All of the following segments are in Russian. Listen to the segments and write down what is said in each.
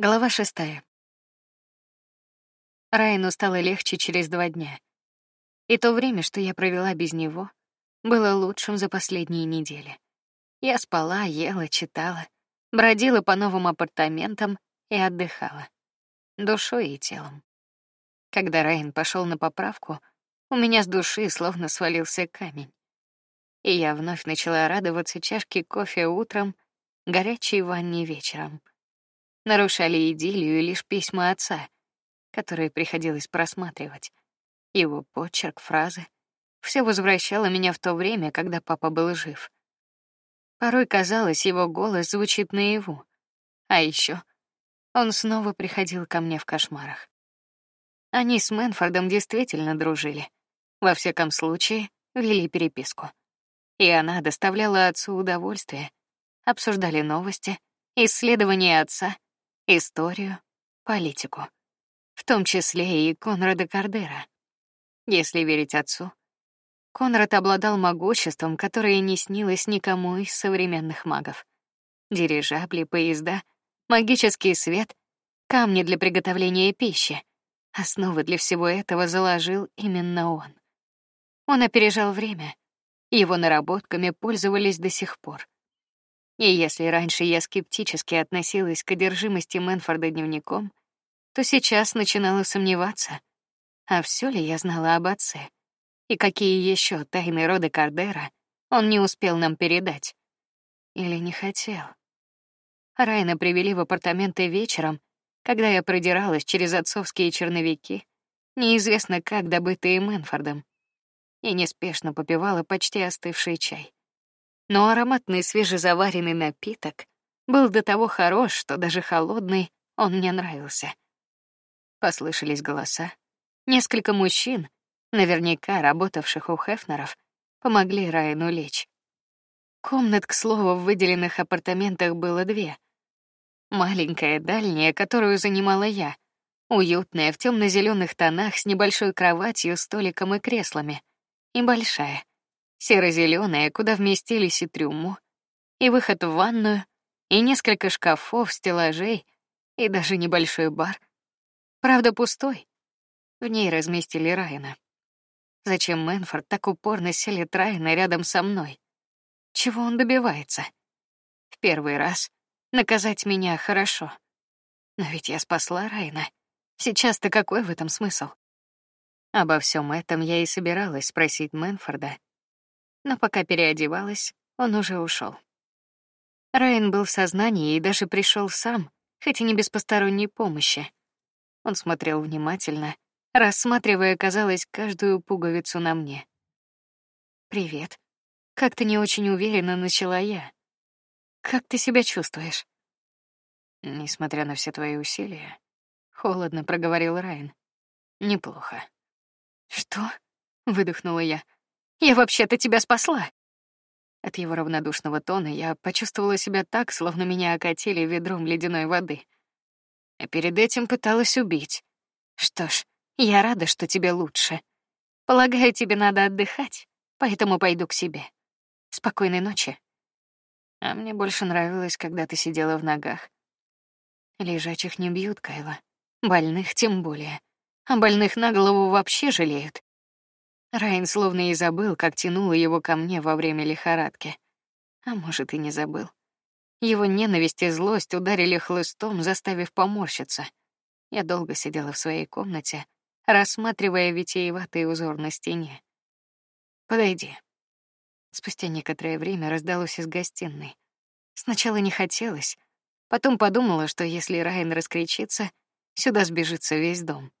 Глава шестая. Райну стало легче через два дня. И то время, что я провела без него, было лучшим за последние недели. Я спала, ела, читала, бродила по новым апартаментам и отдыхала, душой и телом. Когда Райан пошел на поправку, у меня с души словно свалился камень, и я вновь начала радоваться чашке кофе утром, горячей ванне вечером нарушали идиллию лишь письма отца, которые приходилось просматривать. Его почерк, фразы все возвращало меня в то время, когда папа был жив. Порой казалось, его голос звучит наяву, а еще он снова приходил ко мне в кошмарах. Они с Мэнфордом действительно дружили. Во всяком случае, вели переписку. И она доставляла отцу удовольствие. Обсуждали новости, исследования отца историю, политику, в том числе и Конрада Кардера. Если верить отцу, Конрад обладал могуществом, которое не снилось никому из современных магов. Дирижабли, поезда, магический свет, камни для приготовления пищи. Основы для всего этого заложил именно он. Он опережал время. Его наработками пользовались до сих пор. И если раньше я скептически относилась к одержимости Мэнфорда дневником, то сейчас начинала сомневаться, а все ли я знала об отце и какие еще тайны рода Кардера он не успел нам передать или не хотел. Райна привели в апартаменты вечером, когда я продиралась через отцовские черновики, неизвестно как добытые Мэнфордом, и неспешно попивала почти остывший чай но ароматный свежезаваренный напиток был до того хорош, что даже холодный он мне нравился. Послышались голоса. Несколько мужчин, наверняка работавших у Хефнеров, помогли Райну лечь. Комнат, к слову, в выделенных апартаментах было две. Маленькая дальняя, которую занимала я, уютная в темно-зеленых тонах с небольшой кроватью, столиком и креслами, и большая, серо-зеленая, куда вместились и трюмо, и выход в ванную, и несколько шкафов, стеллажей, и даже небольшой бар. Правда, пустой. В ней разместили Райана. Зачем Мэнфорд так упорно селит Райана рядом со мной? Чего он добивается? В первый раз наказать меня хорошо. Но ведь я спасла Райана. Сейчас-то какой в этом смысл? Обо всем этом я и собиралась спросить Мэнфорда, но пока переодевалась, он уже ушел. Райан был в сознании и даже пришел сам, хоть и не без посторонней помощи. Он смотрел внимательно, рассматривая, казалось, каждую пуговицу на мне. Привет. Как-то не очень уверенно начала я. Как ты себя чувствуешь? Несмотря на все твои усилия, холодно проговорил Райан. Неплохо. Что? выдохнула я. Я вообще-то тебя спасла. От его равнодушного тона я почувствовала себя так, словно меня окатили ведром ледяной воды. А перед этим пыталась убить. Что ж, я рада, что тебе лучше. Полагаю, тебе надо отдыхать, поэтому пойду к себе. Спокойной ночи. А мне больше нравилось, когда ты сидела в ногах. Лежачих не бьют, Кайла. Больных тем более. А больных на голову вообще жалеют. Райан словно и забыл, как тянуло его ко мне во время лихорадки. А может, и не забыл. Его ненависть и злость ударили хлыстом, заставив поморщиться. Я долго сидела в своей комнате, рассматривая витиеватый узор на стене. Подойди. Спустя некоторое время раздалось из гостиной. Сначала не хотелось, потом подумала, что если Райан раскричится, сюда сбежится весь дом.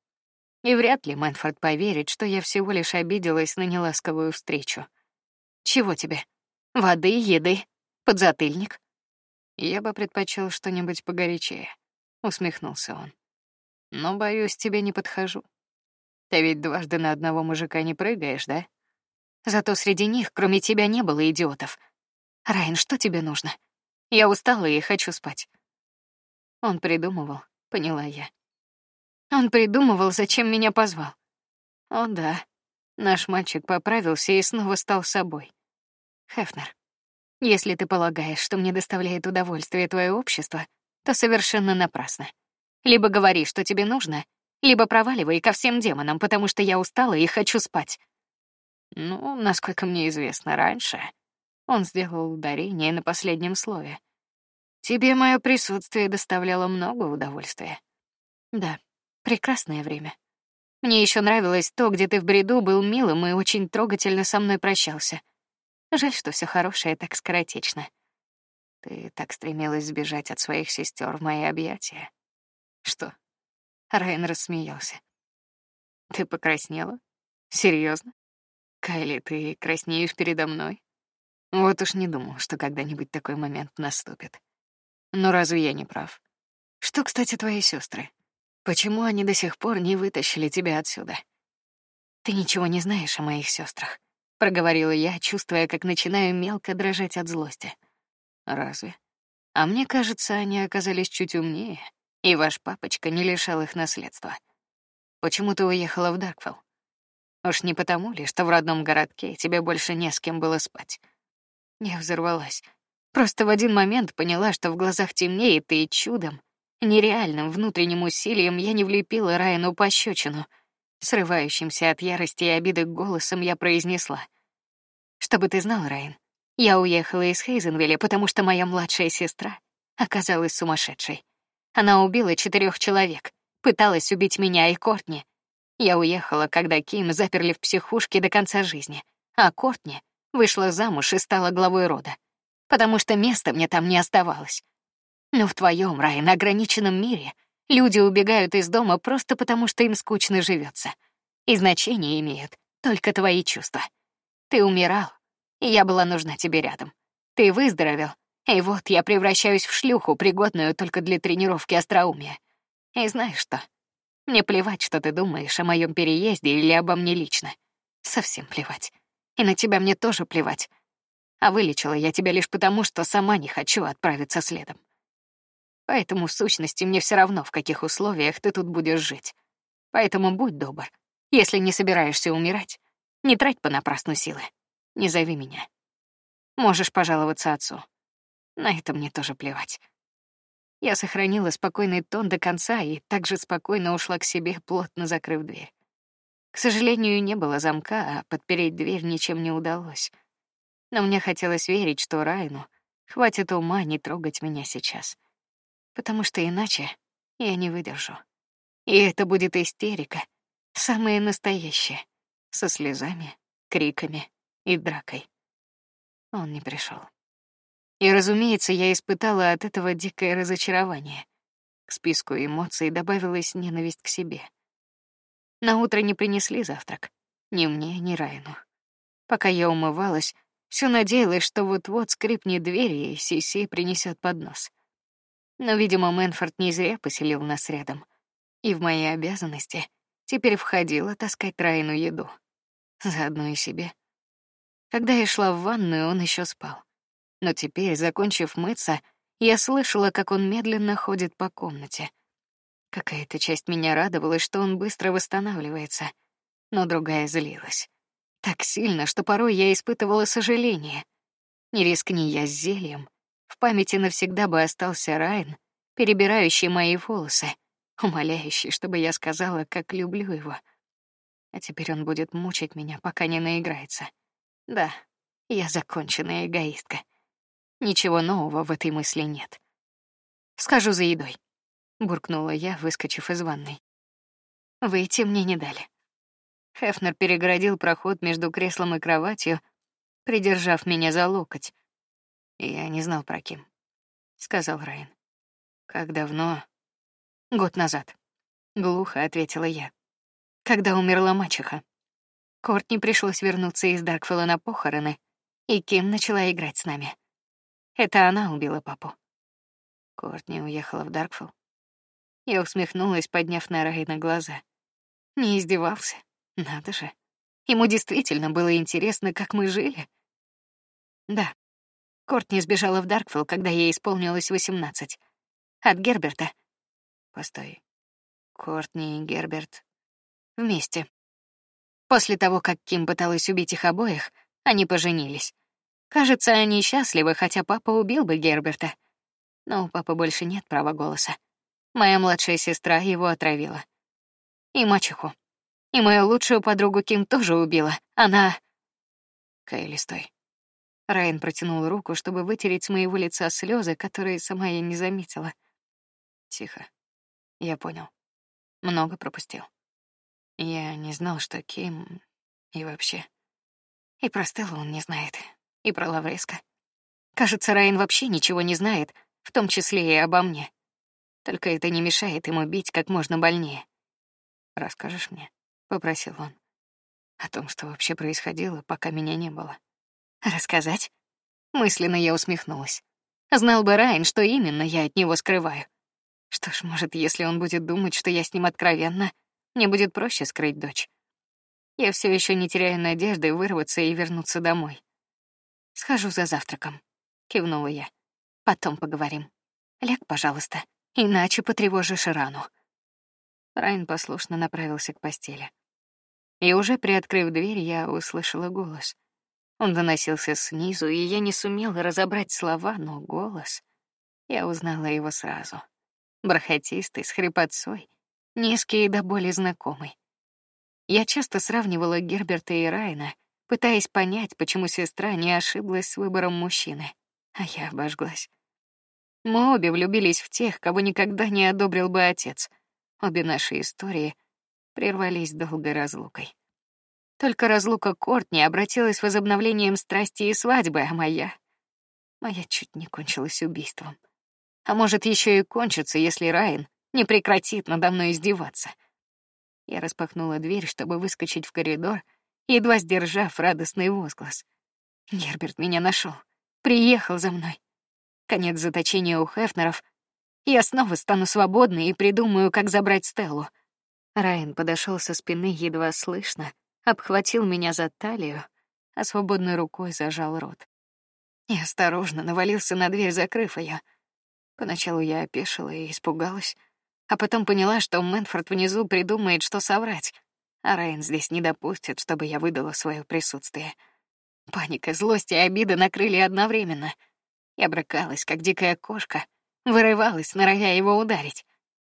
И вряд ли Мэнфорд поверит, что я всего лишь обиделась на неласковую встречу. Чего тебе? Воды, еды, подзатыльник? Я бы предпочел что-нибудь погорячее, усмехнулся он. Но боюсь, тебе не подхожу. Ты ведь дважды на одного мужика не прыгаешь, да? Зато среди них, кроме тебя, не было идиотов. Райан, что тебе нужно? Я устала и хочу спать. Он придумывал, поняла я. Он придумывал, зачем меня позвал. О да, наш мальчик поправился и снова стал собой. Хефнер, если ты полагаешь, что мне доставляет удовольствие твое общество, то совершенно напрасно. Либо говори, что тебе нужно, либо проваливай ко всем демонам, потому что я устала и хочу спать. Ну, насколько мне известно, раньше он сделал ударение на последнем слове. Тебе мое присутствие доставляло много удовольствия. Да, прекрасное время. Мне еще нравилось то, где ты в бреду был милым и очень трогательно со мной прощался. Жаль, что все хорошее так скоротечно. Ты так стремилась сбежать от своих сестер в мои объятия. Что? Райан рассмеялся. Ты покраснела? Серьезно? Кайли, ты краснеешь передо мной? Вот уж не думал, что когда-нибудь такой момент наступит. Но разве я не прав? Что, кстати, твои сестры? Почему они до сих пор не вытащили тебя отсюда? Ты ничего не знаешь о моих сестрах, проговорила я, чувствуя, как начинаю мелко дрожать от злости. Разве? А мне кажется, они оказались чуть умнее, и ваш папочка не лишал их наследства. Почему ты уехала в Дарквелл? Уж не потому ли, что в родном городке тебе больше не с кем было спать? Я взорвалась. Просто в один момент поняла, что в глазах темнеет, и чудом, нереальным внутренним усилием я не влепила Райану пощечину. Срывающимся от ярости и обиды голосом я произнесла: "Чтобы ты знал, Райан, я уехала из Хейзенвилля, потому что моя младшая сестра оказалась сумасшедшей. Она убила четырех человек, пыталась убить меня и Кортни. Я уехала, когда Ким заперли в психушке до конца жизни, а Кортни вышла замуж и стала главой рода потому что места мне там не оставалось. Но в твоем на ограниченном мире люди убегают из дома просто потому, что им скучно живется, и значение имеют только твои чувства. Ты умирал, и я была нужна тебе рядом. Ты выздоровел, и вот я превращаюсь в шлюху, пригодную только для тренировки остроумия. И знаешь что? Мне плевать, что ты думаешь о моем переезде или обо мне лично. Совсем плевать. И на тебя мне тоже плевать а вылечила я тебя лишь потому, что сама не хочу отправиться следом. Поэтому в сущности мне все равно, в каких условиях ты тут будешь жить. Поэтому будь добр, если не собираешься умирать, не трать понапрасну силы. Не зови меня. Можешь пожаловаться отцу. На это мне тоже плевать. Я сохранила спокойный тон до конца и также спокойно ушла к себе, плотно закрыв дверь. К сожалению, не было замка, а подпереть дверь ничем не удалось но мне хотелось верить, что Райну хватит ума не трогать меня сейчас, потому что иначе я не выдержу. И это будет истерика, самая настоящая, со слезами, криками и дракой. Он не пришел. И, разумеется, я испытала от этого дикое разочарование. К списку эмоций добавилась ненависть к себе. На утро не принесли завтрак, ни мне, ни Райну. Пока я умывалась, все надеялась, что вот-вот скрипнет дверь и Сиси принесет поднос. Но, видимо, Мэнфорд не зря поселил нас рядом, и в мои обязанности теперь входило таскать Райну еду, заодно и себе. Когда я шла в ванную, он еще спал, но теперь, закончив мыться, я слышала, как он медленно ходит по комнате. Какая-то часть меня радовалась, что он быстро восстанавливается, но другая злилась. Так сильно, что порой я испытывала сожаление. Не рискни я с зельем, в памяти навсегда бы остался Райан, перебирающий мои волосы, умоляющий, чтобы я сказала, как люблю его. А теперь он будет мучить меня, пока не наиграется. Да, я законченная эгоистка. Ничего нового в этой мысли нет. Скажу за едой, буркнула я, выскочив из ванной. Выйти мне не дали. Хефнер перегородил проход между креслом и кроватью, придержав меня за локоть. Я не знал про Ким, сказал Райан. Как давно? Год назад. Глухо ответила я. Когда умерла мачеха. Кортни пришлось вернуться из Даркфилла на похороны, и Ким начала играть с нами. Это она убила папу. Кортни уехала в Даркфилл. Я усмехнулась, подняв на Райана глаза. Не издевался. Надо же. Ему действительно было интересно, как мы жили. Да. Кортни сбежала в Даркфилл, когда ей исполнилось восемнадцать. От Герберта. Постой. Кортни и Герберт вместе. После того, как Ким пыталась убить их обоих, они поженились. Кажется, они счастливы, хотя папа убил бы Герберта. Но у папы больше нет права голоса. Моя младшая сестра его отравила. И мачеху. И мою лучшую подругу Ким тоже убила. Она... Кайли, стой. Райан протянул руку, чтобы вытереть с моего лица слезы, которые сама я не заметила. Тихо. Я понял. Много пропустил. Я не знал, что Ким и вообще. И про Стеллу он не знает, и про Лавреска. Кажется, Райан вообще ничего не знает, в том числе и обо мне. Только это не мешает ему бить как можно больнее. Расскажешь мне, попросил он, о том, что вообще происходило, пока меня не было. Рассказать? Мысленно я усмехнулась. Знал бы Райан, что именно я от него скрываю. Что ж, может, если он будет думать, что я с ним откровенна, мне будет проще скрыть дочь. Я все еще не теряю надежды вырваться и вернуться домой. Схожу за завтраком, кивнула я. Потом поговорим. Ляг, пожалуйста, иначе потревожишь рану. Райан послушно направился к постели. И уже приоткрыв дверь, я услышала голос. Он доносился снизу, и я не сумела разобрать слова, но голос я узнала его сразу бархатистый, с хрипотцой, низкий и до боли знакомый. Я часто сравнивала Герберта и Райна, пытаясь понять, почему сестра не ошиблась с выбором мужчины, а я обожглась. Мы обе влюбились в тех, кого никогда не одобрил бы отец. Обе наши истории прервались долгой разлукой. Только разлука Кортни обратилась возобновлением страсти и свадьбы, а моя... Моя чуть не кончилась убийством. А может, еще и кончится, если Райан не прекратит надо мной издеваться. Я распахнула дверь, чтобы выскочить в коридор, едва сдержав радостный возглас. Герберт меня нашел, приехал за мной. Конец заточения у Хефнеров. Я снова стану свободной и придумаю, как забрать Стеллу. Райан подошел со спины едва слышно, обхватил меня за талию, а свободной рукой зажал рот. И осторожно навалился на дверь, закрыв ее. Поначалу я опешила и испугалась, а потом поняла, что Мэнфорд внизу придумает, что соврать, а Райан здесь не допустит, чтобы я выдала свое присутствие. Паника, злость и обида накрыли одновременно. Я брыкалась, как дикая кошка, вырывалась, норовя его ударить,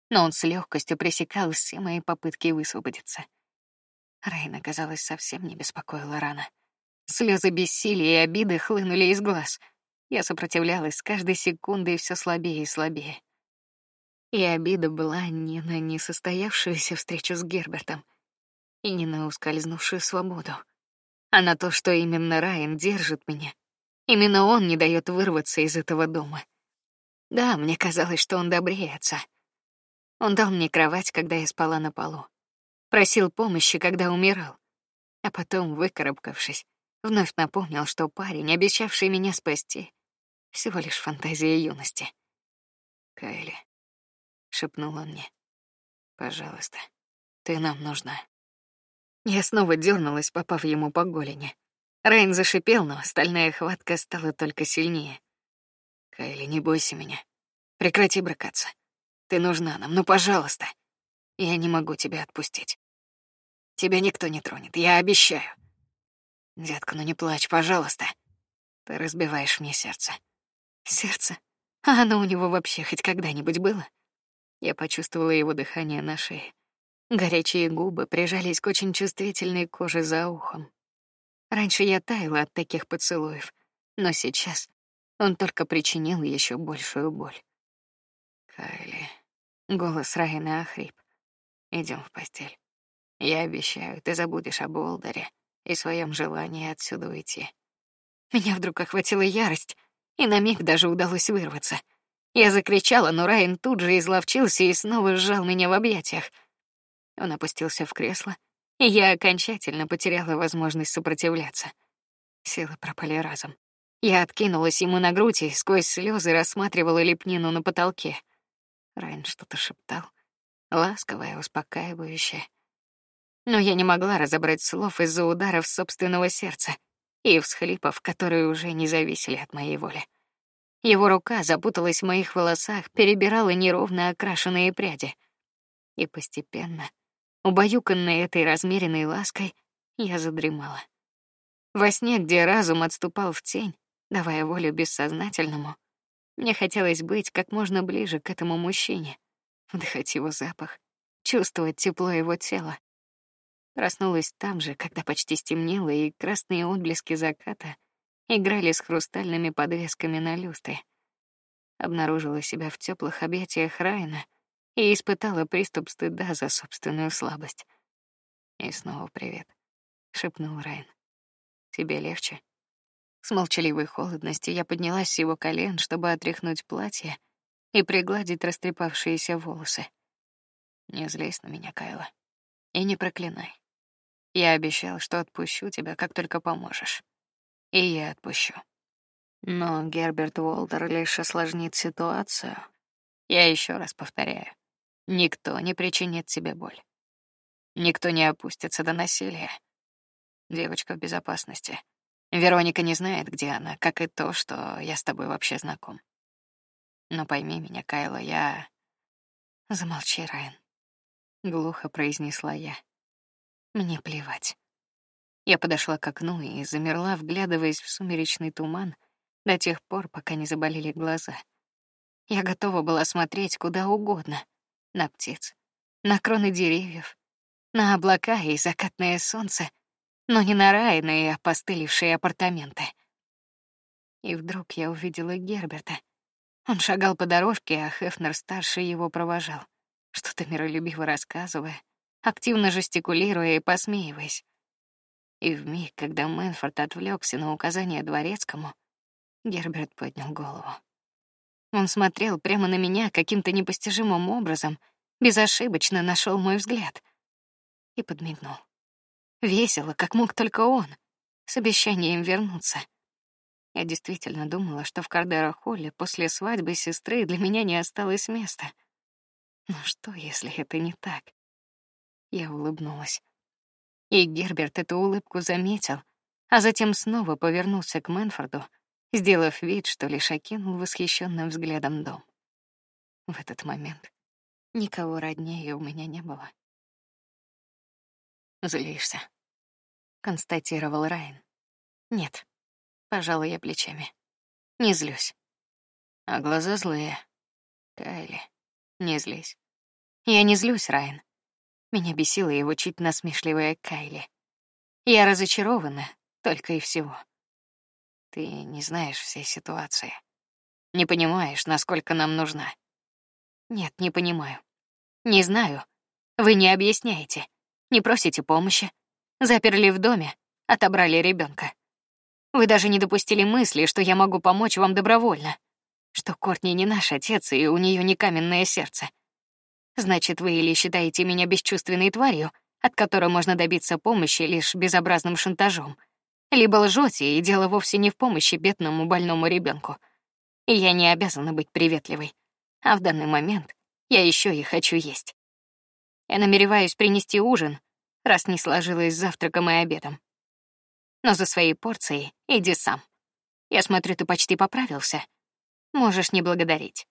но он с легкостью пресекал все мои попытки высвободиться. Райна, казалось, совсем не беспокоила рана. Слезы бессилия и обиды хлынули из глаз — я сопротивлялась с каждой секундой все слабее и слабее. И обида была не на несостоявшуюся встречу с Гербертом и не на ускользнувшую свободу, а на то, что именно Райан держит меня. Именно он не дает вырваться из этого дома. Да, мне казалось, что он добрее отца. Он дал мне кровать, когда я спала на полу, просил помощи, когда умирал, а потом, выкарабкавшись, вновь напомнил, что парень, обещавший меня спасти, всего лишь фантазия юности. Кайли, шепнул он мне, пожалуйста, ты нам нужна. Я снова дернулась, попав ему по голени. Рейн зашипел, но стальная хватка стала только сильнее. Кайли, не бойся меня. Прекрати брыкаться. Ты нужна нам, ну, пожалуйста. Я не могу тебя отпустить. Тебя никто не тронет, я обещаю. Детка, ну не плачь, пожалуйста. Ты разбиваешь мне сердце. Сердце? А оно у него вообще хоть когда-нибудь было? Я почувствовала его дыхание на шее. Горячие губы прижались к очень чувствительной коже за ухом. Раньше я таяла от таких поцелуев, но сейчас он только причинил еще большую боль. Кайли, голос Райана охрип. Идем в постель. Я обещаю, ты забудешь об Олдере и своем желании отсюда уйти. Меня вдруг охватила ярость и на миг даже удалось вырваться. Я закричала, но Райан тут же изловчился и снова сжал меня в объятиях. Он опустился в кресло, и я окончательно потеряла возможность сопротивляться. Силы пропали разом. Я откинулась ему на грудь и сквозь слезы рассматривала лепнину на потолке. Райан что-то шептал, ласковое, успокаивающее. Но я не могла разобрать слов из-за ударов собственного сердца и всхлипов, которые уже не зависели от моей воли. Его рука запуталась в моих волосах, перебирала неровно окрашенные пряди. И постепенно, убаюканная этой размеренной лаской, я задремала. Во сне, где разум отступал в тень, давая волю бессознательному, мне хотелось быть как можно ближе к этому мужчине, вдыхать его запах, чувствовать тепло его тела. Проснулась там же, когда почти стемнело, и красные отблески заката играли с хрустальными подвесками на люстре. Обнаружила себя в теплых объятиях Райна и испытала приступ стыда за собственную слабость. И снова привет, шепнул Райн. Тебе легче? С молчаливой холодностью я поднялась с его колен, чтобы отряхнуть платье и пригладить растрепавшиеся волосы. Не злись на меня, Кайла, и не проклинай. Я обещал, что отпущу тебя, как только поможешь, и я отпущу. Но Герберт Уолдер лишь осложнит ситуацию. Я еще раз повторяю: никто не причинит тебе боль. Никто не опустится до насилия. Девочка в безопасности. Вероника не знает, где она, как и то, что я с тобой вообще знаком. Но пойми меня, Кайла, я... Замолчи, Райан. Глухо произнесла я. Мне плевать. Я подошла к окну и замерла, вглядываясь в сумеречный туман до тех пор, пока не заболели глаза. Я готова была смотреть куда угодно: на птиц, на кроны деревьев, на облака и закатное солнце, но не на райные опостылевшие апартаменты. И вдруг я увидела Герберта. Он шагал по дорожке, а Хефнер старший его провожал, что-то миролюбиво рассказывая, активно жестикулируя и посмеиваясь. И в миг, когда Мэнфорд отвлекся на указание дворецкому, Герберт поднял голову. Он смотрел прямо на меня каким-то непостижимым образом, безошибочно нашел мой взгляд и подмигнул. Весело, как мог только он, с обещанием вернуться. Я действительно думала, что в Кардера-холле после свадьбы сестры для меня не осталось места. Но что, если это не так? Я улыбнулась. И Герберт эту улыбку заметил, а затем снова повернулся к Мэнфорду, сделав вид, что лишь окинул восхищенным взглядом дом. В этот момент никого роднее у меня не было. Злишься, констатировал Райан. Нет, пожалуй, я плечами. Не злюсь. А глаза злые. Кайли, не злись. Я не злюсь, Райан. Меня бесила его чуть насмешливая Кайли. Я разочарована, только и всего. Ты не знаешь всей ситуации. Не понимаешь, насколько нам нужна. Нет, не понимаю. Не знаю. Вы не объясняете. Не просите помощи. Заперли в доме, отобрали ребенка. Вы даже не допустили мысли, что я могу помочь вам добровольно, что Кортни не наш отец и у нее не каменное сердце. Значит, вы или считаете меня бесчувственной тварью, от которой можно добиться помощи лишь безобразным шантажом, либо лжете, и дело вовсе не в помощи бедному больному ребенку. И я не обязана быть приветливой, а в данный момент я еще и хочу есть. Я намереваюсь принести ужин, раз не сложилось с завтраком и обедом. Но за своей порцией иди сам. Я смотрю, ты почти поправился. Можешь не благодарить.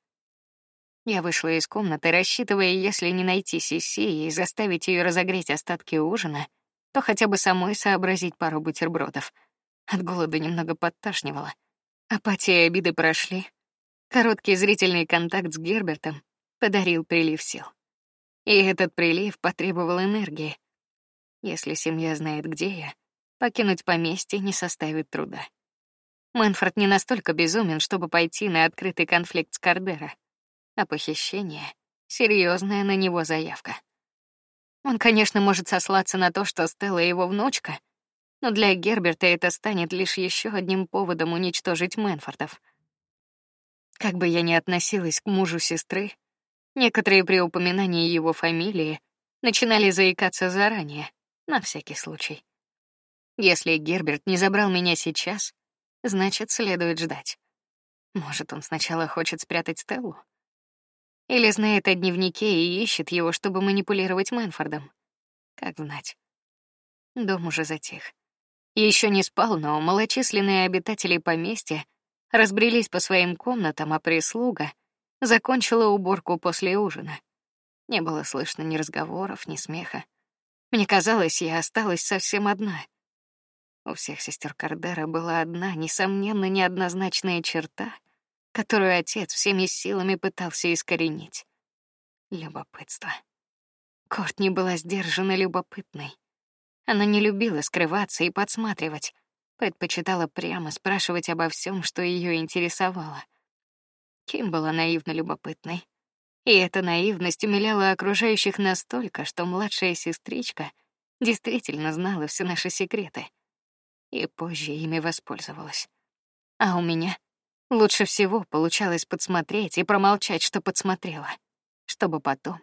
Я вышла из комнаты, рассчитывая, если не найти Сиси и заставить ее разогреть остатки ужина, то хотя бы самой сообразить пару бутербродов. От голода немного подташнивало. Апатия и обиды прошли. Короткий зрительный контакт с Гербертом подарил прилив сил. И этот прилив потребовал энергии. Если семья знает, где я, покинуть поместье не составит труда. Мэнфорд не настолько безумен, чтобы пойти на открытый конфликт с Кардера, а похищение — серьезная на него заявка. Он, конечно, может сослаться на то, что Стелла его внучка, но для Герберта это станет лишь еще одним поводом уничтожить Мэнфордов. Как бы я ни относилась к мужу сестры, Некоторые при упоминании его фамилии начинали заикаться заранее, на всякий случай. Если Герберт не забрал меня сейчас, значит, следует ждать. Может, он сначала хочет спрятать Стеллу? Или знает о дневнике и ищет его, чтобы манипулировать Мэнфордом? Как знать. Дом уже затих. Еще не спал, но малочисленные обитатели поместья разбрелись по своим комнатам, а прислуга Закончила уборку после ужина. Не было слышно ни разговоров, ни смеха. Мне казалось, я осталась совсем одна. У всех сестер Кардера была одна, несомненно, неоднозначная черта, которую отец всеми силами пытался искоренить. Любопытство. Кортни была сдержанно любопытной. Она не любила скрываться и подсматривать, предпочитала прямо спрашивать обо всем, что ее интересовало. Ким была наивно любопытной, и эта наивность умиляла окружающих настолько, что младшая сестричка действительно знала все наши секреты и позже ими воспользовалась. А у меня лучше всего получалось подсмотреть и промолчать, что подсмотрела, чтобы потом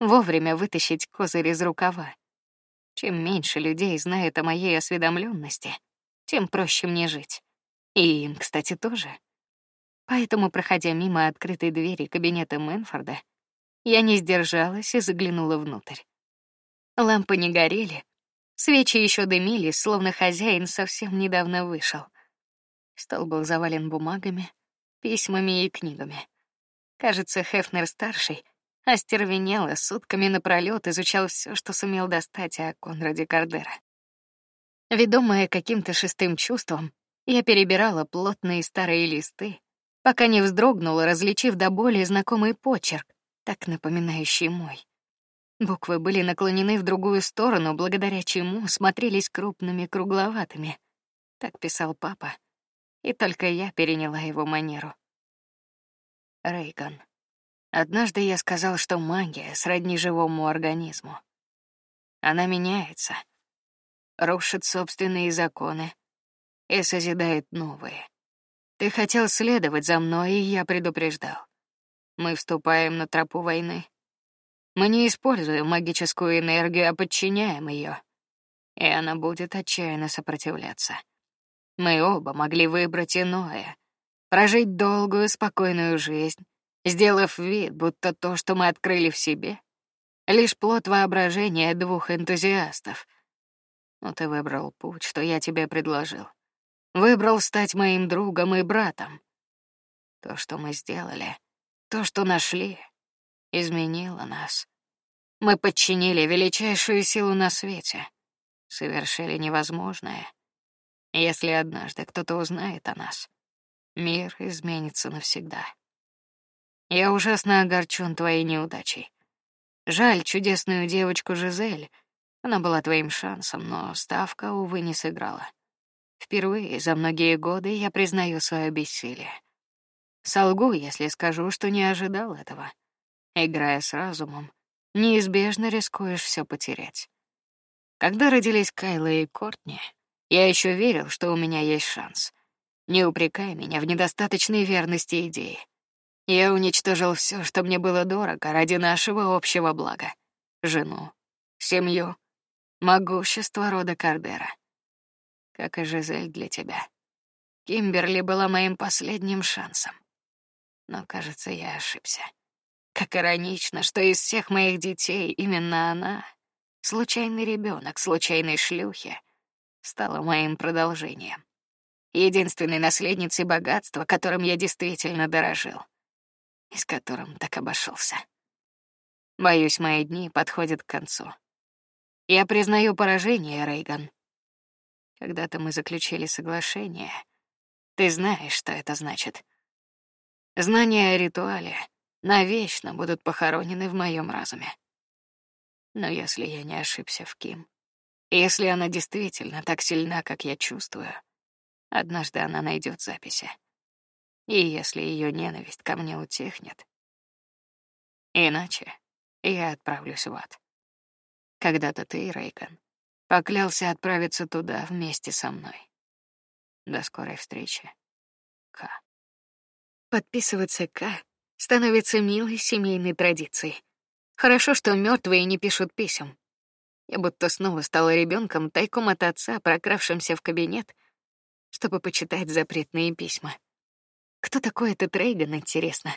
вовремя вытащить козырь из рукава. Чем меньше людей знает о моей осведомленности, тем проще мне жить. И им, кстати, тоже. Поэтому, проходя мимо открытой двери кабинета Мэнфорда, я не сдержалась и заглянула внутрь. Лампы не горели, свечи еще дымились, словно хозяин совсем недавно вышел. Стол был завален бумагами, письмами и книгами. Кажется, Хефнер старший остервенело сутками напролёт изучал все, что сумел достать о Конраде Кардера. Ведомая каким-то шестым чувством, я перебирала плотные старые листы, пока не вздрогнула, различив до боли знакомый почерк, так напоминающий мой. Буквы были наклонены в другую сторону, благодаря чему смотрелись крупными кругловатыми. Так писал папа, и только я переняла его манеру. Рейган. Однажды я сказал, что магия сродни живому организму. Она меняется, рушит собственные законы и созидает новые. Ты хотел следовать за мной, и я предупреждал. Мы вступаем на тропу войны. Мы не используем магическую энергию, а подчиняем ее, и она будет отчаянно сопротивляться. Мы оба могли выбрать иное, прожить долгую спокойную жизнь, сделав вид, будто то, что мы открыли в себе, лишь плод воображения двух энтузиастов. Но ты выбрал путь, что я тебе предложил. Выбрал стать моим другом и братом. То, что мы сделали, то, что нашли, изменило нас. Мы подчинили величайшую силу на свете, совершили невозможное. Если однажды кто-то узнает о нас, мир изменится навсегда. Я ужасно огорчен твоей неудачей. Жаль чудесную девочку Жизель. Она была твоим шансом, но ставка увы не сыграла. Впервые за многие годы я признаю свое бессилие. Солгу, если скажу, что не ожидал этого. Играя с разумом, неизбежно рискуешь все потерять. Когда родились Кайла и Кортни, я еще верил, что у меня есть шанс. Не упрекай меня в недостаточной верности идеи. Я уничтожил все, что мне было дорого ради нашего общего блага: жену, семью, могущество рода Кардера как и Жизель для тебя. Кимберли была моим последним шансом. Но, кажется, я ошибся. Как иронично, что из всех моих детей именно она, случайный ребенок, случайной шлюхи, стала моим продолжением, единственной наследницей богатства, которым я действительно дорожил, и с которым так обошелся. Боюсь, мои дни подходят к концу. Я признаю поражение, Рейган. Когда-то мы заключили соглашение. Ты знаешь, что это значит. Знания о ритуале навечно будут похоронены в моем разуме. Но если я не ошибся в Ким, если она действительно так сильна, как я чувствую, однажды она найдет записи. И если ее ненависть ко мне утихнет, иначе я отправлюсь в ад. Когда-то ты, Рейган, Поклялся отправиться туда вместе со мной. До скорой встречи. К. Подписываться К становится милой семейной традицией. Хорошо, что мертвые не пишут писем. Я будто снова стала ребенком, тайком от отца, прокравшимся в кабинет, чтобы почитать запретные письма. Кто такой этот Рейган, интересно?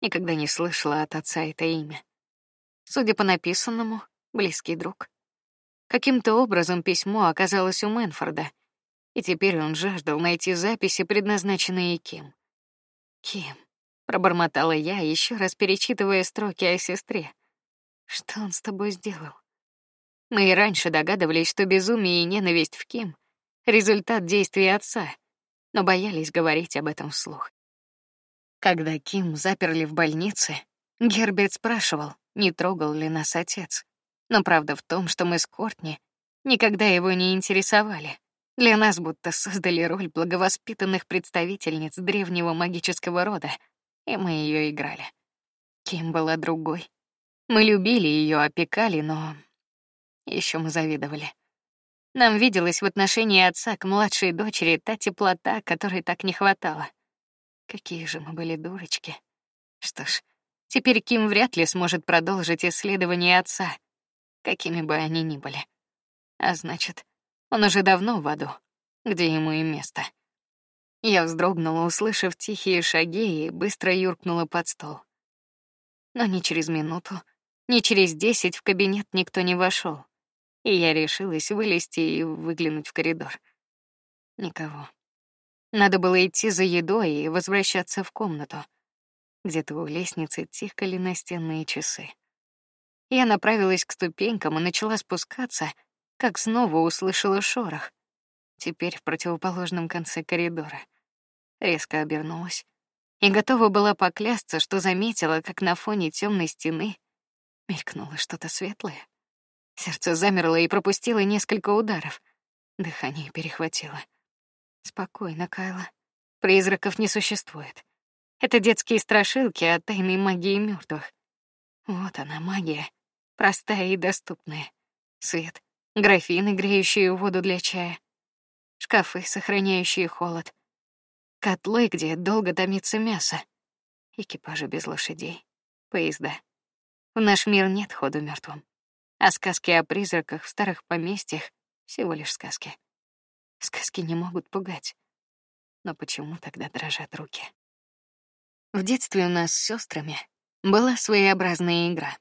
Никогда не слышала от отца это имя. Судя по написанному, близкий друг. Каким-то образом письмо оказалось у Мэнфорда, и теперь он жаждал найти записи, предназначенные Ким. Ким, пробормотала я, еще раз перечитывая строки о сестре. Что он с тобой сделал? Мы и раньше догадывались, что безумие и ненависть в Ким результат действий отца, но боялись говорить об этом вслух. Когда Ким заперли в больнице, Герберт спрашивал, не трогал ли нас отец. Но правда в том, что мы с Кортни никогда его не интересовали. Для нас будто создали роль благовоспитанных представительниц древнего магического рода, и мы ее играли. Кем была другой? Мы любили ее, опекали, но еще мы завидовали. Нам виделась в отношении отца к младшей дочери та теплота, которой так не хватало. Какие же мы были дурочки. Что ж, теперь Ким вряд ли сможет продолжить исследования отца, какими бы они ни были. А значит, он уже давно в аду, где ему и место. Я вздрогнула, услышав тихие шаги, и быстро юркнула под стол. Но ни через минуту, ни через десять в кабинет никто не вошел и я решилась вылезти и выглянуть в коридор. Никого. Надо было идти за едой и возвращаться в комнату. Где-то у лестницы тикали настенные часы. Я направилась к ступенькам и начала спускаться, как снова услышала шорох. Теперь в противоположном конце коридора. Резко обернулась и готова была поклясться, что заметила, как на фоне темной стены мелькнуло что-то светлое. Сердце замерло и пропустило несколько ударов. Дыхание перехватило. Спокойно, Кайла. Призраков не существует. Это детские страшилки о тайной магии мертвых. Вот она магия, простая и доступная. Свет, графины, греющие воду для чая, шкафы, сохраняющие холод, котлы, где долго томится мясо, экипажи без лошадей, поезда. В наш мир нет ходу мертвым. А сказки о призраках в старых поместьях всего лишь сказки. Сказки не могут пугать. Но почему тогда дрожат руки? В детстве у нас с сестрами была своеобразная игра.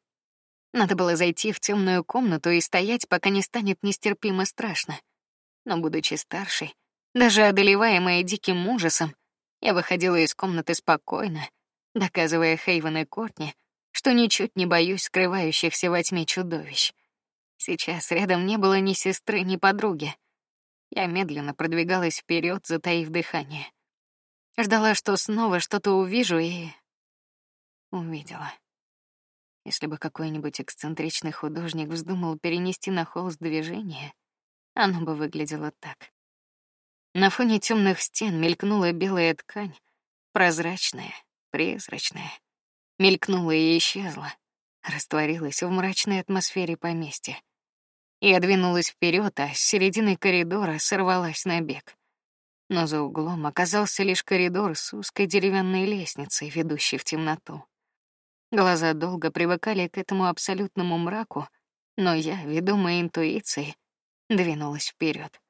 Надо было зайти в темную комнату и стоять, пока не станет нестерпимо страшно. Но будучи старшей, даже одолеваемая диким ужасом, я выходила из комнаты спокойно, доказывая Хейвен и Кортни, что ничуть не боюсь скрывающихся во тьме чудовищ. Сейчас рядом не было ни сестры, ни подруги. Я медленно продвигалась вперед, затаив дыхание. Ждала, что снова что-то увижу и увидела. Если бы какой-нибудь эксцентричный художник вздумал перенести на холст движение, оно бы выглядело так. На фоне темных стен мелькнула белая ткань, прозрачная, призрачная мелькнула и исчезла, растворилась в мрачной атмосфере поместья. Я двинулась вперед, а с середины коридора сорвалась на бег. Но за углом оказался лишь коридор с узкой деревянной лестницей, ведущей в темноту. Глаза долго привыкали к этому абсолютному мраку, но я, ведомая интуицией, двинулась вперед.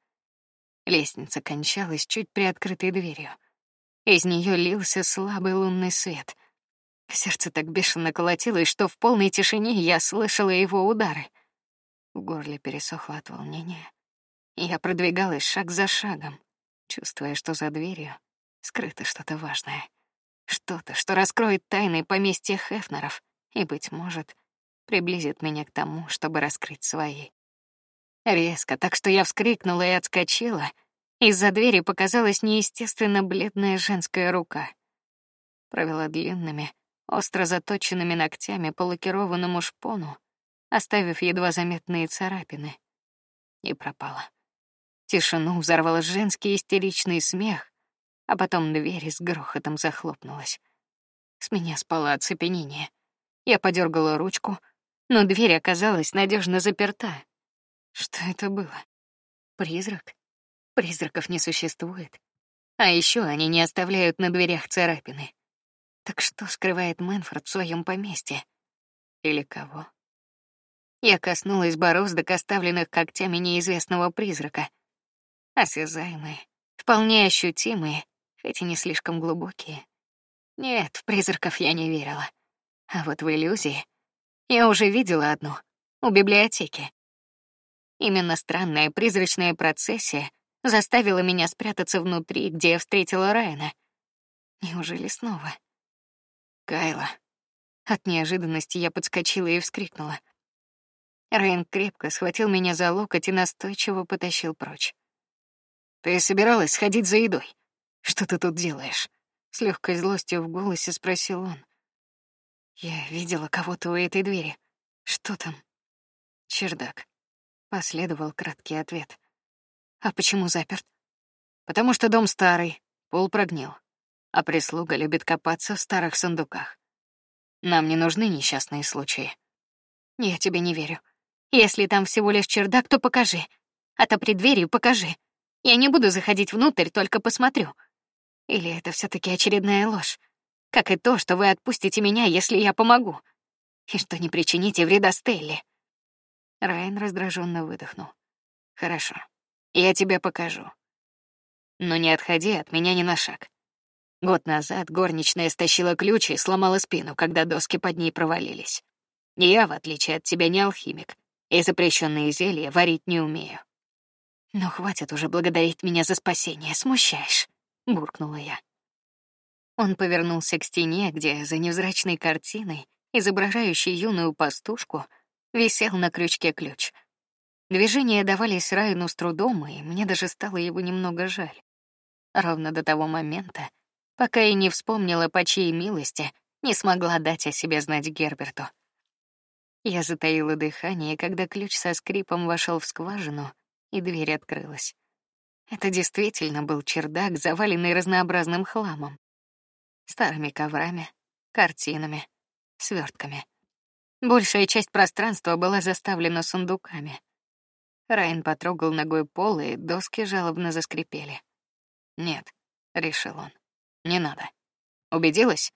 Лестница кончалась чуть приоткрытой дверью. Из нее лился слабый лунный свет. Сердце так бешено колотилось, что в полной тишине я слышала его удары. В горле пересохло от волнения. Я продвигалась шаг за шагом, чувствуя, что за дверью скрыто что-то важное, что-то, что раскроет тайны поместья Хефнеров и, быть может, приблизит меня к тому, чтобы раскрыть свои. Резко, так что я вскрикнула и отскочила. Из-за двери показалась неестественно бледная женская рука. Провела длинными, остро заточенными ногтями по лакированному шпону, оставив едва заметные царапины, и пропала. Тишину взорвал женский истеричный смех, а потом дверь с грохотом захлопнулась. С меня спало оцепенение. Я подергала ручку, но дверь оказалась надежно заперта. Что это было? Призрак? Призраков не существует. А еще они не оставляют на дверях царапины. Так что скрывает Мэнфорд в своем поместье? Или кого? Я коснулась бороздок, оставленных когтями неизвестного призрака. Осязаемые, вполне ощутимые, хоть и не слишком глубокие. Нет, в призраков я не верила. А вот в иллюзии я уже видела одну у библиотеки. Именно странная призрачная процессия заставила меня спрятаться внутри, где я встретила Райана. Неужели снова? Кайла. От неожиданности я подскочила и вскрикнула. Райан крепко схватил меня за локоть и настойчиво потащил прочь. Ты собиралась сходить за едой? Что ты тут делаешь? С легкой злостью в голосе спросил он. Я видела кого-то у этой двери. Что там? Чердак. Последовал краткий ответ. А почему заперт? Потому что дом старый, пол прогнил, а прислуга любит копаться в старых сундуках. Нам не нужны несчастные случаи. Я тебе не верю. Если там всего лишь чердак, то покажи. А то при дверью покажи. Я не буду заходить внутрь, только посмотрю. Или это все таки очередная ложь? Как и то, что вы отпустите меня, если я помогу. И что не причините вреда Стелле. Райан раздраженно выдохнул. Хорошо, я тебе покажу. Но не отходи от меня ни на шаг. Год назад горничная стащила ключ и сломала спину, когда доски под ней провалились. Я, в отличие от тебя, не алхимик, и запрещенные зелья варить не умею. Но хватит уже благодарить меня за спасение, смущаешь, буркнула я. Он повернулся к стене, где за невзрачной картиной, изображающей юную пастушку, висел на крючке ключ. Движения давались Райну с трудом, и мне даже стало его немного жаль. Ровно до того момента, пока я не вспомнила, по чьей милости не смогла дать о себе знать Герберту. Я затаила дыхание, когда ключ со скрипом вошел в скважину, и дверь открылась. Это действительно был чердак, заваленный разнообразным хламом, старыми коврами, картинами, свертками. Большая часть пространства была заставлена сундуками. Райан потрогал ногой пол, и доски жалобно заскрипели. Нет, решил он. Не надо. Убедилась?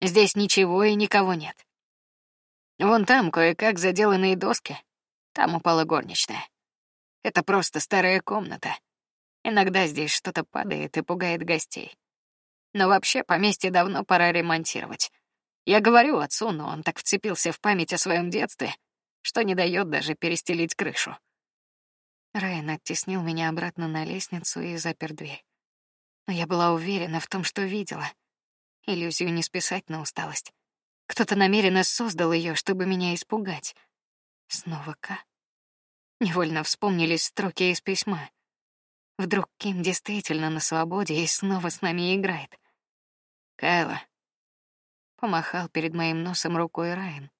Здесь ничего и никого нет. Вон там кое-как заделанные доски. Там упала горничная. Это просто старая комната. Иногда здесь что-то падает и пугает гостей. Но вообще поместье давно пора ремонтировать. Я говорю отцу, но он так вцепился в память о своем детстве, что не дает даже перестелить крышу. Райан оттеснил меня обратно на лестницу и запер дверь. Но я была уверена в том, что видела. Иллюзию не списать на усталость. Кто-то намеренно создал ее, чтобы меня испугать. Снова К. Невольно вспомнились строки из письма. Вдруг Ким действительно на свободе и снова с нами играет. Кайла. Помахал перед моим носом рукой Райан.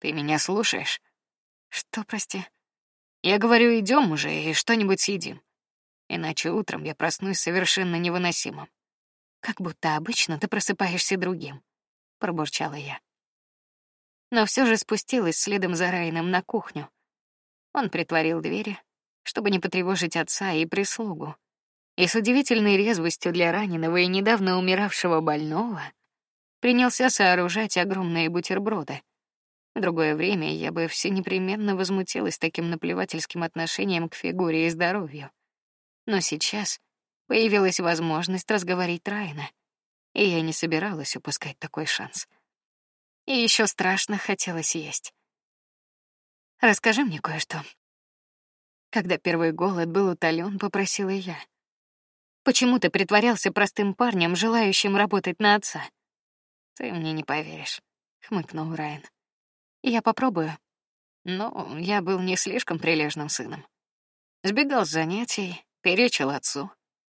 Ты меня слушаешь? Что, прости? Я говорю, идем уже и что-нибудь съедим. Иначе утром я проснусь совершенно невыносимым. Как будто обычно ты просыпаешься другим пробурчала я. Но все же спустилась следом за Райном на кухню. Он притворил двери, чтобы не потревожить отца и прислугу. И с удивительной резвостью для раненого и недавно умиравшего больного принялся сооружать огромные бутерброды. В другое время я бы все непременно возмутилась таким наплевательским отношением к фигуре и здоровью. Но сейчас появилась возможность разговорить Райна и я не собиралась упускать такой шанс. И еще страшно хотелось есть. Расскажи мне кое-что. Когда первый голод был утолен, попросила я. Почему ты притворялся простым парнем, желающим работать на отца? Ты мне не поверишь, хмыкнул Райан. Я попробую. Но я был не слишком прилежным сыном. Сбегал с занятий, перечил отцу,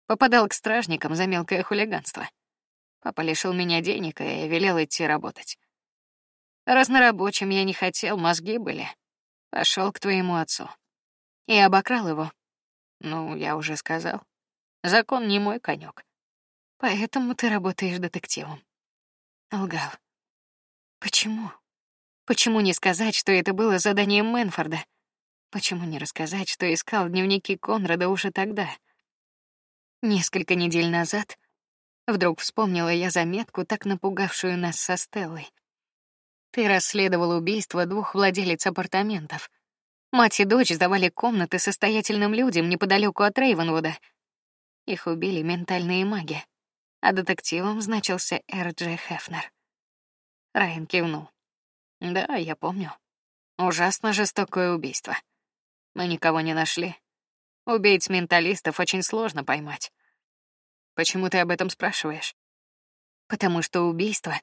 попадал к стражникам за мелкое хулиганство. Папа лишил меня денег и велел идти работать. Разнорабочим я не хотел, мозги были. Пошел к твоему отцу и обокрал его. Ну, я уже сказал, закон не мой конек. Поэтому ты работаешь детективом. Лгал. Почему? Почему не сказать, что это было заданием Мэнфорда? Почему не рассказать, что искал дневники Конрада уже тогда? Несколько недель назад Вдруг вспомнила я заметку, так напугавшую нас со Стеллой. Ты расследовал убийство двух владелец апартаментов. Мать и дочь сдавали комнаты состоятельным людям неподалеку от Рейвенвуда. Их убили ментальные маги, а детективом значился Р.Дж. Хефнер. Райан кивнул. Да, я помню. Ужасно жестокое убийство. Мы никого не нашли. Убийц менталистов очень сложно поймать. Почему ты об этом спрашиваешь? Потому что убийство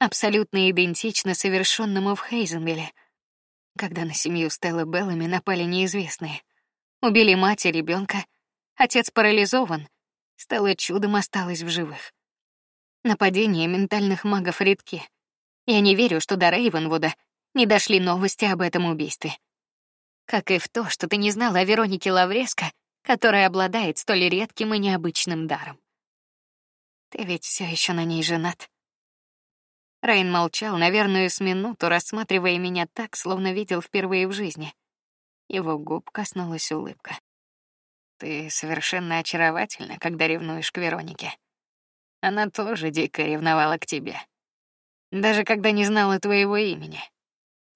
абсолютно идентично совершенному в Хейзенвилле, когда на семью Стеллы Беллами напали неизвестные. Убили мать и ребенка, отец парализован, Стелла чудом осталась в живых. Нападения ментальных магов редки. Я не верю, что до Рейвенвуда не дошли новости об этом убийстве. Как и в то, что ты не знала о Веронике Лавреско, которая обладает столь редким и необычным даром. Ты ведь все еще на ней женат. Рейн молчал, наверное, с минуту, рассматривая меня так, словно видел впервые в жизни. Его губ коснулась улыбка. Ты совершенно очаровательна, когда ревнуешь к Веронике. Она тоже дико ревновала к тебе. Даже когда не знала твоего имени.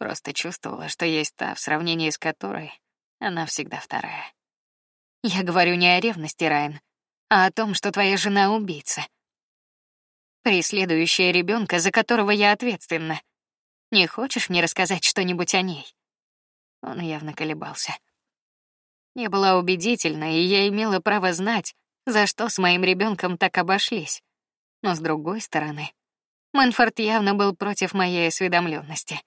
Просто чувствовала, что есть та, в сравнении с которой она всегда вторая. Я говорю не о ревности, Райан, а о том, что твоя жена убийца. Преследующая ребенка, за которого я ответственна. Не хочешь мне рассказать что-нибудь о ней? Он явно колебался. Я была убедительна, и я имела право знать, за что с моим ребенком так обошлись. Но с другой стороны, Мэнфорд явно был против моей осведомленности.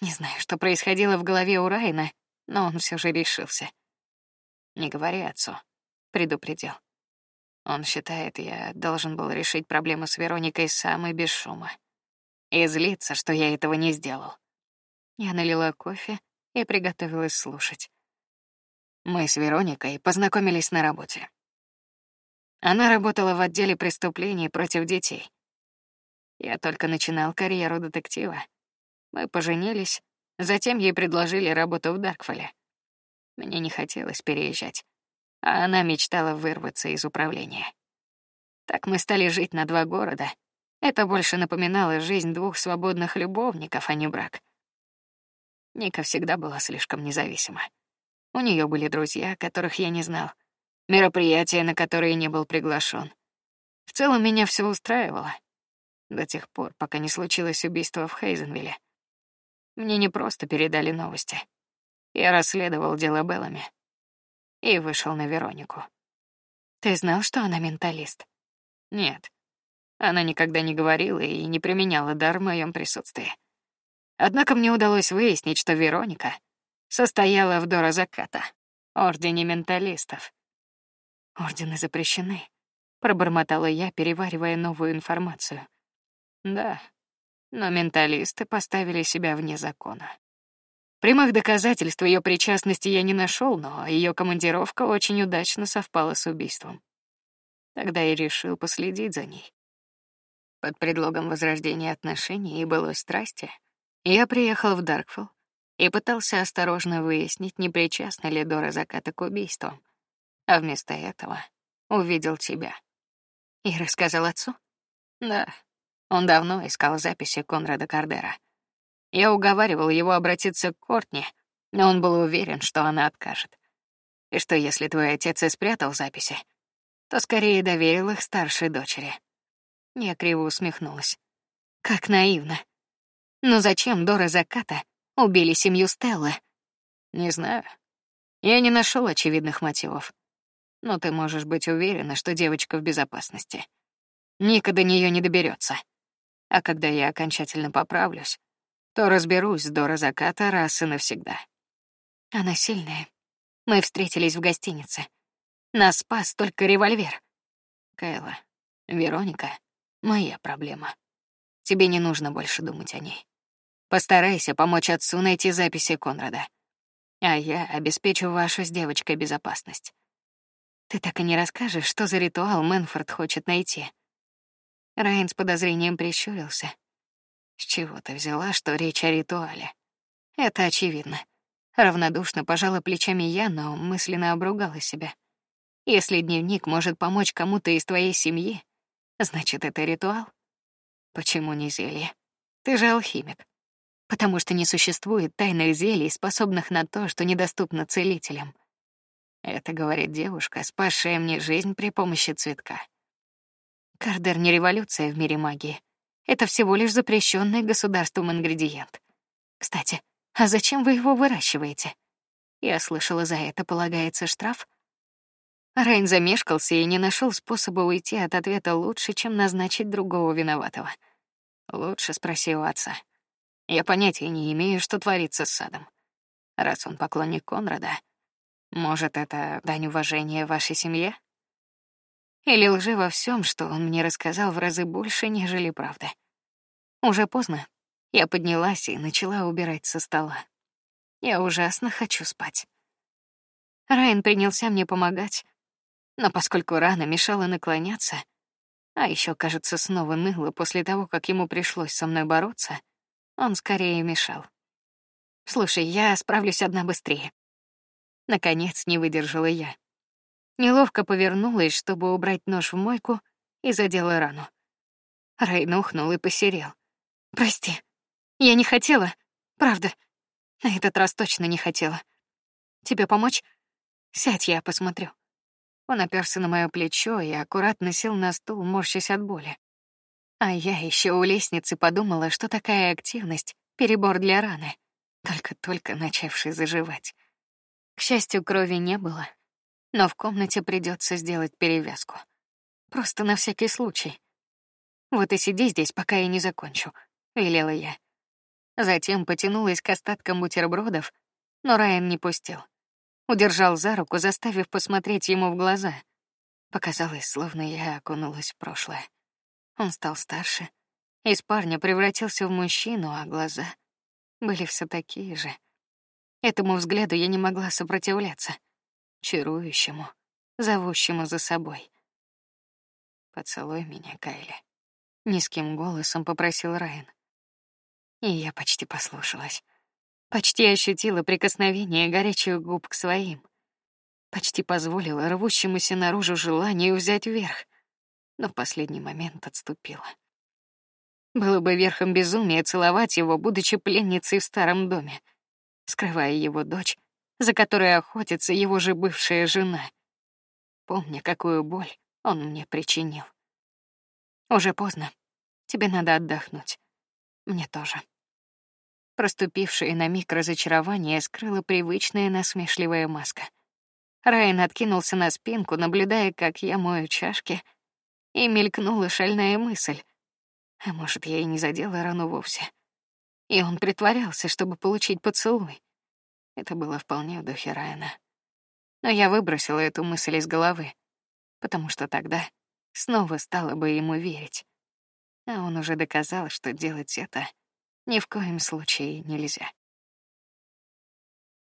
Не знаю, что происходило в голове у Райна, но он все же решился. Не говори отцу, предупредил. Он считает, я должен был решить проблему с Вероникой сам и без шума. И злится, что я этого не сделал. Я налила кофе и приготовилась слушать. Мы с Вероникой познакомились на работе. Она работала в отделе преступлений против детей. Я только начинал карьеру детектива. Мы поженились, затем ей предложили работу в Даркфоле. Мне не хотелось переезжать, а она мечтала вырваться из управления. Так мы стали жить на два города. Это больше напоминало жизнь двух свободных любовников, а не брак. Ника всегда была слишком независима. У нее были друзья, которых я не знал, мероприятия, на которые не был приглашен. В целом меня все устраивало до тех пор, пока не случилось убийство в Хейзенвилле. Мне не просто передали новости. Я расследовал дело Беллами и вышел на Веронику. Ты знал, что она менталист? Нет. Она никогда не говорила и не применяла дар в моем присутствии. Однако мне удалось выяснить, что Вероника состояла в Дора Заката, ордене менталистов. Ордены запрещены, пробормотала я, переваривая новую информацию. Да, но менталисты поставили себя вне закона. Прямых доказательств ее причастности я не нашел, но ее командировка очень удачно совпала с убийством. Тогда я решил последить за ней. Под предлогом возрождения отношений и былой страсти я приехал в Даркфилл и пытался осторожно выяснить, не причастна ли Дора Заката к убийству, а вместо этого увидел тебя. И рассказал отцу? Да. Он давно искал записи Конрада Кардера. Я уговаривал его обратиться к Кортни, но он был уверен, что она откажет. И что если твой отец и спрятал записи, то скорее доверил их старшей дочери. Я криво усмехнулась. Как наивно. Но зачем Дора Заката убили семью Стеллы? Не знаю. Я не нашел очевидных мотивов. Но ты можешь быть уверена, что девочка в безопасности. Ника до нее не доберется. А когда я окончательно поправлюсь, то разберусь с Дора Заката раз и навсегда. Она сильная. Мы встретились в гостинице. Нас спас только револьвер. Кайла, Вероника, моя проблема. Тебе не нужно больше думать о ней. Постарайся помочь отцу найти записи Конрада, а я обеспечу вашу с девочкой безопасность. Ты так и не расскажешь, что за ритуал Мэнфорд хочет найти. Райан с подозрением прищурился. С чего ты взяла, что речь о ритуале? Это очевидно. Равнодушно пожала плечами я, но мысленно обругала себя. Если дневник может помочь кому-то из твоей семьи, значит, это ритуал. Почему не зелье? Ты же алхимик потому что не существует тайных зелий, способных на то, что недоступно целителям. Это говорит девушка, спасшая мне жизнь при помощи цветка. Кардер не революция в мире магии. Это всего лишь запрещенный государством ингредиент. Кстати, а зачем вы его выращиваете? Я слышала, за это полагается штраф. Рейн замешкался и не нашел способа уйти от ответа лучше, чем назначить другого виноватого. Лучше спроси у отца. Я понятия не имею, что творится с садом. Раз он поклонник Конрада, может, это дань уважения вашей семье? Или лжи во всем, что он мне рассказал в разы больше, нежели правда. Уже поздно. Я поднялась и начала убирать со стола. Я ужасно хочу спать. Райан принялся мне помогать, но поскольку рана мешала наклоняться, а еще, кажется, снова ныло после того, как ему пришлось со мной бороться, он скорее мешал. Слушай, я справлюсь одна быстрее. Наконец не выдержала я. Неловко повернулась, чтобы убрать нож в мойку, и задела рану. Райан ухнул и посерел. Прости, я не хотела, правда. На этот раз точно не хотела. Тебе помочь? Сядь, я посмотрю. Он оперся на мое плечо и аккуратно сел на стул, морщась от боли. А я еще у лестницы подумала, что такая активность перебор для раны, только-только начавшей заживать. К счастью, крови не было, но в комнате придется сделать перевязку, просто на всякий случай. Вот и сиди здесь, пока я не закончу, велела я. Затем потянулась к остаткам бутербродов, но Райан не пустил. Удержал за руку, заставив посмотреть ему в глаза. Показалось, словно я окунулась в прошлое. Он стал старше, из парня превратился в мужчину, а глаза были все такие же. Этому взгляду я не могла сопротивляться, чарующему, зовущему за собой. Поцелуй меня, Кайли. Низким голосом попросил Райан. И я почти послушалась. Почти ощутила прикосновение горячих губ к своим. Почти позволила рвущемуся наружу желанию взять верх, но в последний момент отступила. Было бы верхом безумия целовать его, будучи пленницей в старом доме, скрывая его дочь, за которой охотится его же бывшая жена. Помня, какую боль он мне причинил. Уже поздно. Тебе надо отдохнуть. Мне тоже. Проступившее на миг разочарование скрыла привычная насмешливая маска. Райан откинулся на спинку, наблюдая, как я мою чашки, и мелькнула шальная мысль: а может, я и не задела рану вовсе. И он притворялся, чтобы получить поцелуй. Это было вполне в духе Райана. Но я выбросила эту мысль из головы, потому что тогда снова стала бы ему верить. А он уже доказал, что делать это ни в коем случае нельзя.